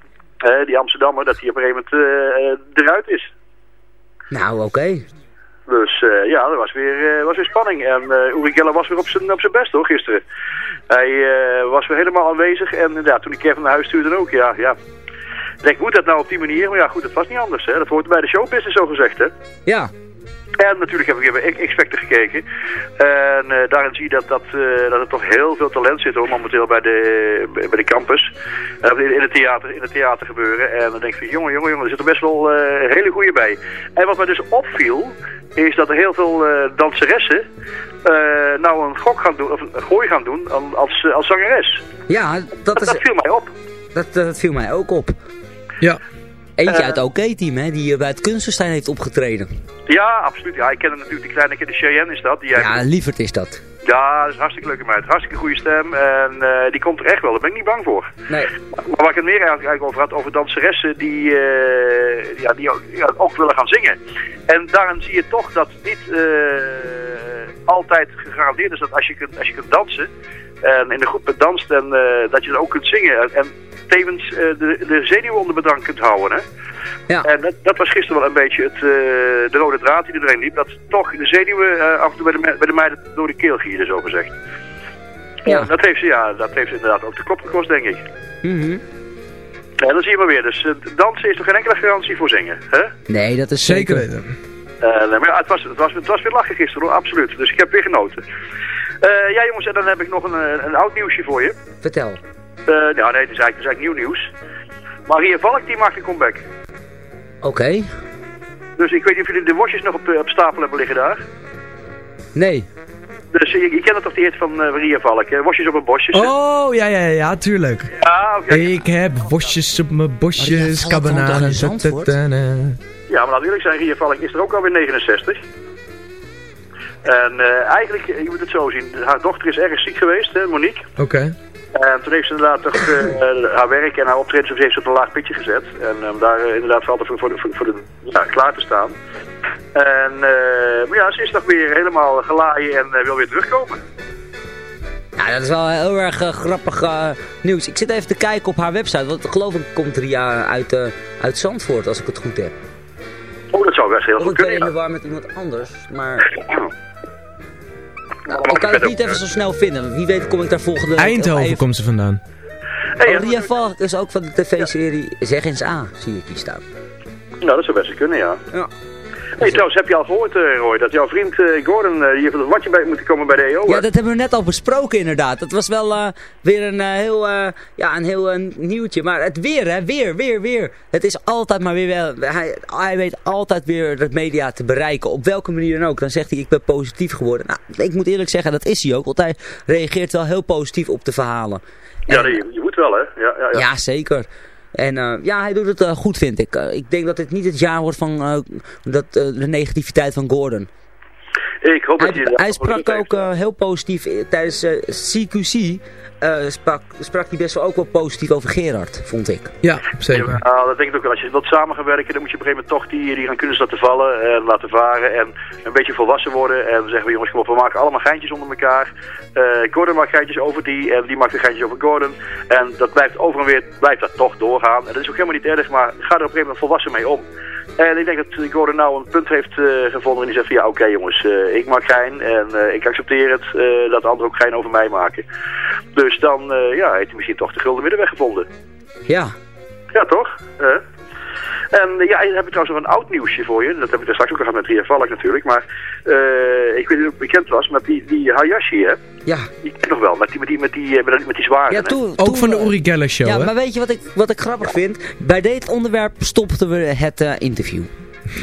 die Amsterdammer, dat die op een gegeven moment eruit is. Nou, oké. Dus eh, ja, er was weer, eh, was weer spanning. En eh Uri Geller was weer op zijn, op zijn best hoor, gisteren. Hij eh, was weer helemaal aanwezig. En ja, toen die Kevin naar huis stuurde ook, ja, ja. Ik denk, moet dat nou op die manier? Maar ja, goed, dat was niet anders. Hè? Dat hoort bij de showbusiness zo gezegd, hè. Ja. En natuurlijk heb ik bij X-Factor gekeken. En eh, daarin zie je dat, dat, eh, dat er toch heel veel talent zit hoor, momenteel bij de, bij de campus. Eh, in, in, het theater, in het theater gebeuren. En dan denk ik van jongen, jongen, jongen, er zitten best wel eh, hele goede bij. En wat mij dus opviel, is dat er heel veel eh, danseressen eh, nou een gok gaan doen, of een gooi gaan doen als, als zangeres. Ja, dat, Dat, is, dat viel mij op. dat, dat viel mij ook op. Ja. Eentje Eh. uit het OK-team, hè, die eh, bij het Kunstenstein heeft opgetreden. Ja, absoluut. Ja, ik ken natuurlijk die kleine de Cheyenne is dat. Die Ja, lieverd is dat. Ja, dat is een hartstikke leuke meid. Hartstikke goede stem. En eh, die komt er echt wel. Daar ben ik niet bang voor. Nee. Maar waar ik het meer eigenlijk over had, over danseressen die, ja, die ook, ja, ook willen gaan zingen. En daarin zie je toch dat niet altijd gegarandeerd is dat als je kunt, als je kunt dansen en in de groep danst en dat je dan ook kunt zingen. En, en tevens eh, de, de zenuwen onder bedwang kunt houden. Hè? Ja. En dat, dat was gisteren wel een beetje het, eh, de rode draad die er doorheen liep. Dat toch de zenuwen eh, af en toe bij de, bij de meiden door de keel gieren, zo gezegd. Ja. Dat heeft, ze, ja, dat heeft ze inderdaad ook de kop gekost, denk ik. Mhm. Ja, dan zie je maar weer. Dus dansen is toch geen enkele garantie voor zingen, hè? Nee, dat is Zeker zeker. Eh, maar ja, het was, het, was, het was weer lachen gisteren, hoor, absoluut. Dus ik heb weer genoten. Eh, ja, jongens, en dan heb ik nog een, een oud nieuwsje voor je. Vertel. Eh nou, nee, het is, eigenlijk, het is eigenlijk nieuw nieuws. Maria Valk, die maakt een comeback. Oké. Dus ik weet niet of jullie de wasjes nog op, eh, op stapel hebben liggen daar. Nee. Dus je, je kent het toch die hit van eh, Maria Valk, hè? Wasjes op een bosje. Oh, ja, ja, ja, tuurlijk. Ja, oké. Ik heb bosjes op mijn bosjes, ta-ta-ta-na. Ja, maar laat eerlijk zijn, Ria Valk is er ook alweer 69. En eh, eigenlijk, je moet het zo zien, haar dochter is erg ziek geweest, hè, Monique. Oké. En toen heeft ze inderdaad toch, eh, haar werk en haar optredens heeft ze op een laag pitje gezet. En om daar eh, inderdaad voor altijd voor, voor de, voor, voor de, ja, klaar te staan. En eh, maar ja, ze is nog weer helemaal gelaaien en eh, wil weer terugkomen. Ja, dat is wel heel erg eh, grappig eh, nieuws. Ik zit even te kijken op haar website, want geloof ik komt Ria uit, eh, uit Zandvoort, als ik het goed heb. Oh, dat zou best heel goed ik ben kunnen, in de war met iemand anders, maar... <clears throat> Nou, ik kan het niet even zo snel vinden. Wie weet kom ik daar volgende week Eindhoven komt ze vandaan. Oh, Ria Valk is ook van de tv-serie Zeg eens A, zie ik hier staan. Nou, dat zou best kunnen, ja. Ja. Hey, trouwens, heb je al gehoord, eh, Roy, dat jouw vriend eh, Gordon, eh, die heeft een watje bij moeten komen bij de EO? Ja, dat hebben we net al besproken inderdaad. Dat was wel weer een heel, ja, een heel nieuwtje. Maar het weer, hè, weer, weer, weer. Het is altijd maar weer wel... Hij, hij weet altijd weer de media te bereiken. Op welke manier dan ook. Dan zegt hij, ik ben positief geworden. Nou, ik moet eerlijk zeggen, dat is hij ook. Want hij reageert wel heel positief op de verhalen. Ja, nee, je, je moet wel, hè? Ja, ja, ja. Ja, zeker. En eh, ja, hij doet het eh, goed, vind ik. Eh, ik denk dat dit niet het jaar wordt van dat, de negativiteit van Gordon. Ik hoop dat Hij, je... hij sprak ook heel positief tijdens CQC. Eh, sprak, sprak hij best wel ook wel positief over Gerard, vond ik. Ja, zeker. Ja, dat denk ik ook wel. Als je wilt samen gaan werken, dan moet je op een gegeven moment toch die, die gaan kunnen laten vallen en laten varen en een beetje volwassen worden. En dan zeggen we jongens, kom op, we maken allemaal geintjes onder elkaar. Eh Gordon maakt geintjes over die en die maakt geintjes over Gordon. En dat blijft over en weer, blijft dat toch doorgaan. En dat is ook helemaal niet erg, maar ga er op een gegeven moment volwassen mee om. En ik denk dat Gordon nou een punt heeft eh, gevonden en die zegt van ja oké jongens, eh, ik maak gein en eh, ik accepteer het dat anderen ook gein over mij maken. Dus dan ja, heeft hij misschien toch de gulden middenweg gevonden. Ja. Ja, toch? Eh. En ja, dan heb ik trouwens nog een oud nieuwsje voor je. Dat heb ik daar straks ook al gehad met Ria Valk natuurlijk. Maar eh, ik weet niet of het bekend was, maar die, die Hayashi, hè? Ja. Die ken je nog wel, met die, met die, met die, eh, met die, met die zware. Ja, toen, Ook toen van de Uri Geller show, Ja, hè? maar weet je wat ik, wat ik grappig vind? Bij dit onderwerp stopten we het eh, interview.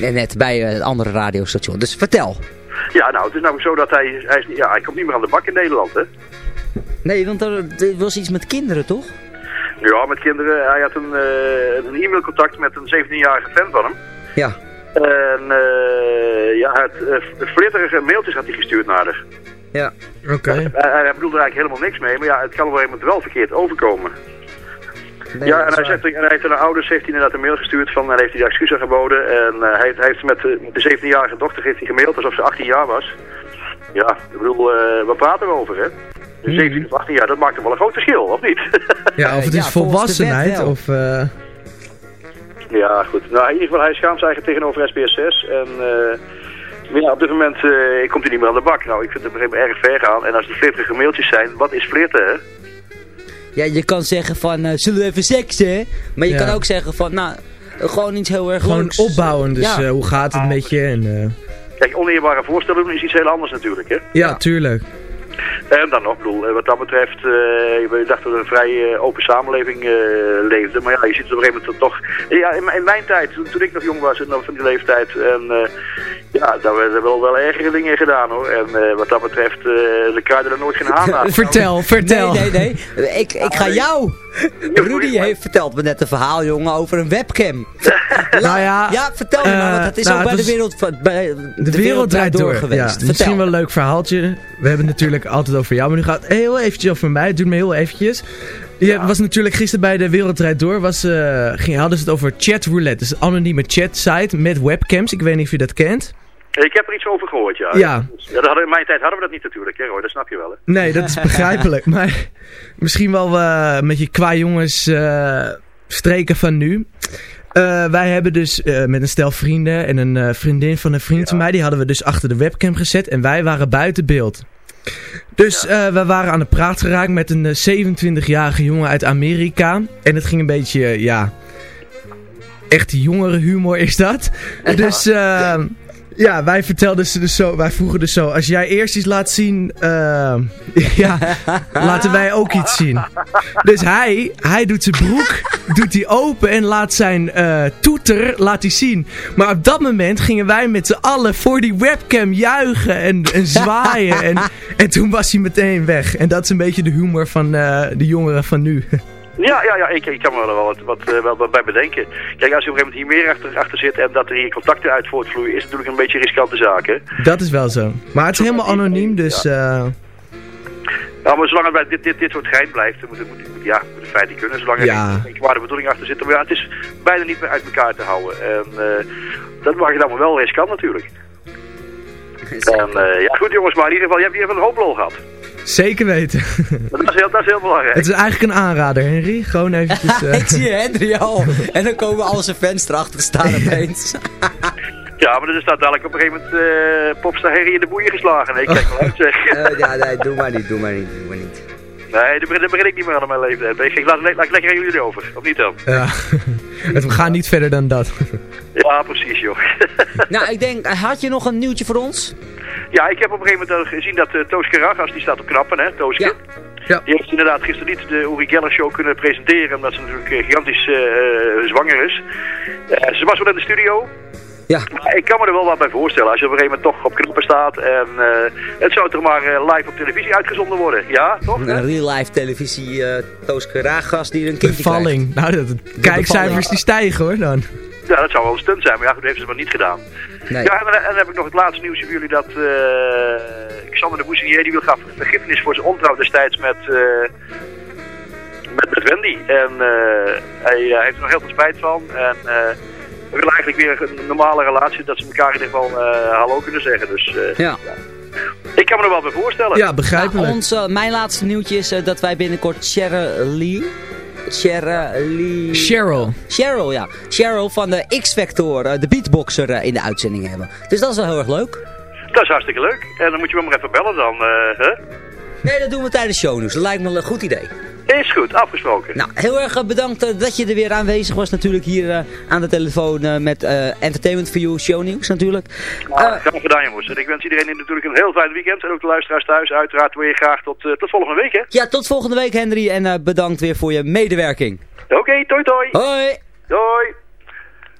Net bij eh, het andere radiostation. Dus vertel. Ja, nou, het is namelijk zo dat hij, hij, is, ja, hij komt niet meer aan de bak in Nederland, hè? Nee, want er, er was iets met kinderen, toch? Ja, met kinderen. Hij had een, eh, een e-mailcontact met een 17-jarige fan van hem. Ja. En eh, ja, het uh, flitterige mailtjes had hij gestuurd naar haar. Ja. Oké. Hij, hij bedoelde er eigenlijk helemaal niks mee, maar ja, het kan op een gegeven moment wel verkeerd overkomen. Nee, ja, en hij, zegt, en hij heeft aan de ouders heeft hij inderdaad een mail gestuurd van, en heeft hij excuus aangeboden. En eh, hij, heeft, hij heeft met de, met de 17-jarige dochter heeft hij gemaild alsof ze 18 jaar was. Ja, ik bedoel, eh waar praten we over, hè? Mhm. Dus 17 of 18 jaar, dat maakt toch wel een groot verschil, of niet? <laughs> Ja, of het is volwassenheid of... eh, Ja, goed. Nou, in ieder geval, hij schaamt zich eigenlijk tegenover SBS6. En eh, maar ja, op dit moment eh, komt hij niet meer aan de bak. Nou, ik vind het op een gegeven moment erg ver gaan. En als het flirtige mailtjes zijn, wat is flirten, hè? Ja, je kan zeggen van, eh, zullen we even seksen? Maar je Ja. kan ook zeggen van, nou, gewoon iets heel erg gewoon opbouwen, dus Ja. eh, hoe gaat het met je? En, eh, Kijk, oneerbare voorstellen doen is iets heel anders natuurlijk, hè? ja, tuurlijk. En dan nog, ik bedoel, eh, wat dat betreft, eh we dachten dat we een vrij eh, open samenleving eh leefden. Maar ja, je ziet op een gegeven moment toch... Ja, in, mijn- tijd, toen, toen ik nog jong was en van die leeftijd, en eh, ja, daar werden wel, wel ergere dingen gedaan hoor. En eh, wat dat betreft, eh de kruiden er nooit geen haan <laughs> aan. vertel, vertel. Nee, nee, nee. Ik, ik ga jou. Rudy heeft verteld me net een verhaal, jongen, over een webcam. <laughs> Nou ja, Ja, vertel me maar, want het is nou, ook bij de wereld, van- bij De, wereld draait door. geweest. Ja, misschien wel een leuk verhaaltje. We hebben het natuurlijk altijd over jou, maar nu gaat het heel eventjes over mij. Het doet me heel eventjes. Je was natuurlijk gisteren bij de Wereld Draait Door. Was, eh, ging, hadden ze het over chat roulette. Dus een anonieme chat site met webcams. Ik weet niet of je dat kent. Ik heb er iets over gehoord, ja. Ja. ja dat hadden, in mijn tijd hadden we dat niet natuurlijk, hè Roy, dat snap je wel, hè? Nee, dat is <laughs> begrijpelijk. maar misschien wel eh, met je qua jongens eh, streken van nu. Eh, wij hebben dus eh, met een stel vrienden en een eh, vriendin van een vriend van mij, die hadden we dus achter de webcam gezet en wij waren buiten beeld. Dus eh, we waren aan de praat geraakt met een eh, 27-jarige jongen uit Amerika. En het ging een beetje, ja, echt jongere humor is dat. Dus eh, ja, wij vertelden ze dus zo, wij vroegen dus zo, als jij eerst iets laat zien, eh, <laughs> ja, laten wij ook iets zien. Dus hij, hij doet zijn broek, doet hij open en laat zijn eh, toeter, laat hij zien. Maar op dat moment gingen wij met z'n allen voor die webcam juichen en, en zwaaien. En, <laughs> en toen was hij meteen weg. En dat is een beetje de humor van eh, de jongeren van nu. Ja, ja, ja ik, ik kan me er wel wat, wat, eh, wel wat bij bedenken. Kijk, als je op een gegeven moment hier meer achter, achter zit en dat er hier contacten uit voortvloeien, is het natuurlijk een beetje een riskante zaak, hè? Dat is wel zo. Maar het is helemaal anoniem, dus... eh, Ja, maar zolang het bij dit, dit, dit soort gein blijft, dan moet moet, moet- ja, moet het feit niet kunnen. Zolang er Ja. geen, kwade bedoeling achter zit. Maar ja, het is bijna niet meer uit elkaar te houden. En eh, dat mag je dan wel eens kan natuurlijk. En eh, ja, goed jongens, maar in ieder geval, je hebt hier een hoop lol gehad. Zeker weten. Dat is heel, dat is heel belangrijk. Het is eigenlijk een aanrader, Henry. Gewoon eventjes... <laughs> eh, Ik zie Henry al. En dan komen al zijn fans erachter staan opeens. <laughs> Ja, maar er staat dadelijk op een gegeven moment eh popstar Harry in de boeien geslagen. Nee, kijk wel uit zeg. <laughs> Eh, ja, nee, doe maar niet, doe maar niet, doe maar niet. Nee, daar begin, daar begin ik niet meer aan mijn leven. Ik laat, laat ik lekker aan jullie over, of niet dan? ja. Het, we gaan niet verder dan dat. Ja, precies joh. Nou, ik denk, had je nog een nieuwtje voor ons? Ja, ik heb op een gegeven moment al gezien dat uh, Tooske Ragas, die staat op knappen, hè, Tooske. Ja. Die heeft inderdaad gisteren niet de Uri Geller show kunnen presenteren, omdat ze natuurlijk eh, gigantisch eh, zwanger is. Eh, ze was wel in de studio. Ja. Maar ik kan me er wel wat bij voorstellen, als je op een gegeven moment toch op knappen staat en eh, het zou toch maar eh, live op televisie uitgezonden worden. Ja, toch? Een real life televisie uh, Toos Karagas die een kindje Bevalling. Nou, de, de kijkcijfers die stijgen hoor dan. Ja, dat zou wel een stunt zijn, maar ja, goed, dat heeft ze maar niet gedaan. Nee. Ja, en, dan- en dan heb ik nog het laatste nieuwsje voor jullie dat eh Xander de Boussinier, die wil graag vergiffenis voor zijn ontrouw destijds met, eh, met, met Wendy. En eh, hij heeft er nog heel veel spijt van. En eh, we willen eigenlijk weer een normale relatie, dat ze elkaar in ieder geval eh, hallo kunnen zeggen. Dus eh, Ja. ik kan me er wel bij voorstellen. Ja, begrijpelijk. Nou, ons, mijn laatste nieuwtje is dat wij binnenkort Cheryl Lee... Cheryl. Cheryl. Cheryl, ja. Cheryl van de X-Factor, eh, de beatboxer, eh, in de uitzending hebben. Dus dat is wel heel erg leuk. Dat is hartstikke leuk. En dan moet je me maar even bellen dan. eh, hè? Nee, dat doen we tijdens shownieuws. Dat lijkt me een goed idee. Is goed, afgesproken. Nou, heel erg eh, bedankt eh, dat je er weer aanwezig was natuurlijk hier eh, aan de telefoon met Entertainment for You shownieuws natuurlijk. Nou, graag gedaan jongens. En ik wens iedereen natuurlijk een heel fijn weekend. En ook de luisteraars thuis uiteraard weer graag tot, tot volgende week hè. Ja, tot volgende week Henry en bedankt weer voor je medewerking. Oké, toi toi. Hoi. Doei.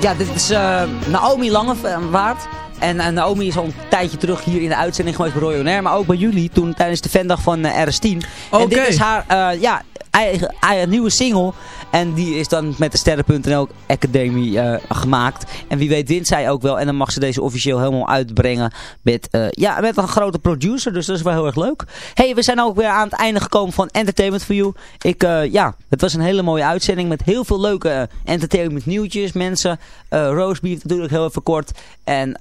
Ja, dit is eh, Naomi Langewaard. En eh, Naomi is al een tijdje terug hier in de uitzending geweest bij Roy On Air, Maar ook bij jullie, toen tijdens de fandag van eh, RS10. En dit is haar eh, ja, eigen, eigen nieuwe single. En die is dan met de Sterren.nl Academy eh, gemaakt. En wie weet wint zij ook wel. En dan mag ze deze officieel helemaal uitbrengen met, eh, ja, met een grote producer. Dus dat is wel heel erg leuk. hey, we zijn ook weer aan het einde gekomen van Entertainment for You. Ik, eh, ja, het was een hele mooie uitzending met heel veel leuke eh, entertainment nieuwtjes. Mensen, roastbeef natuurlijk heel even kort. En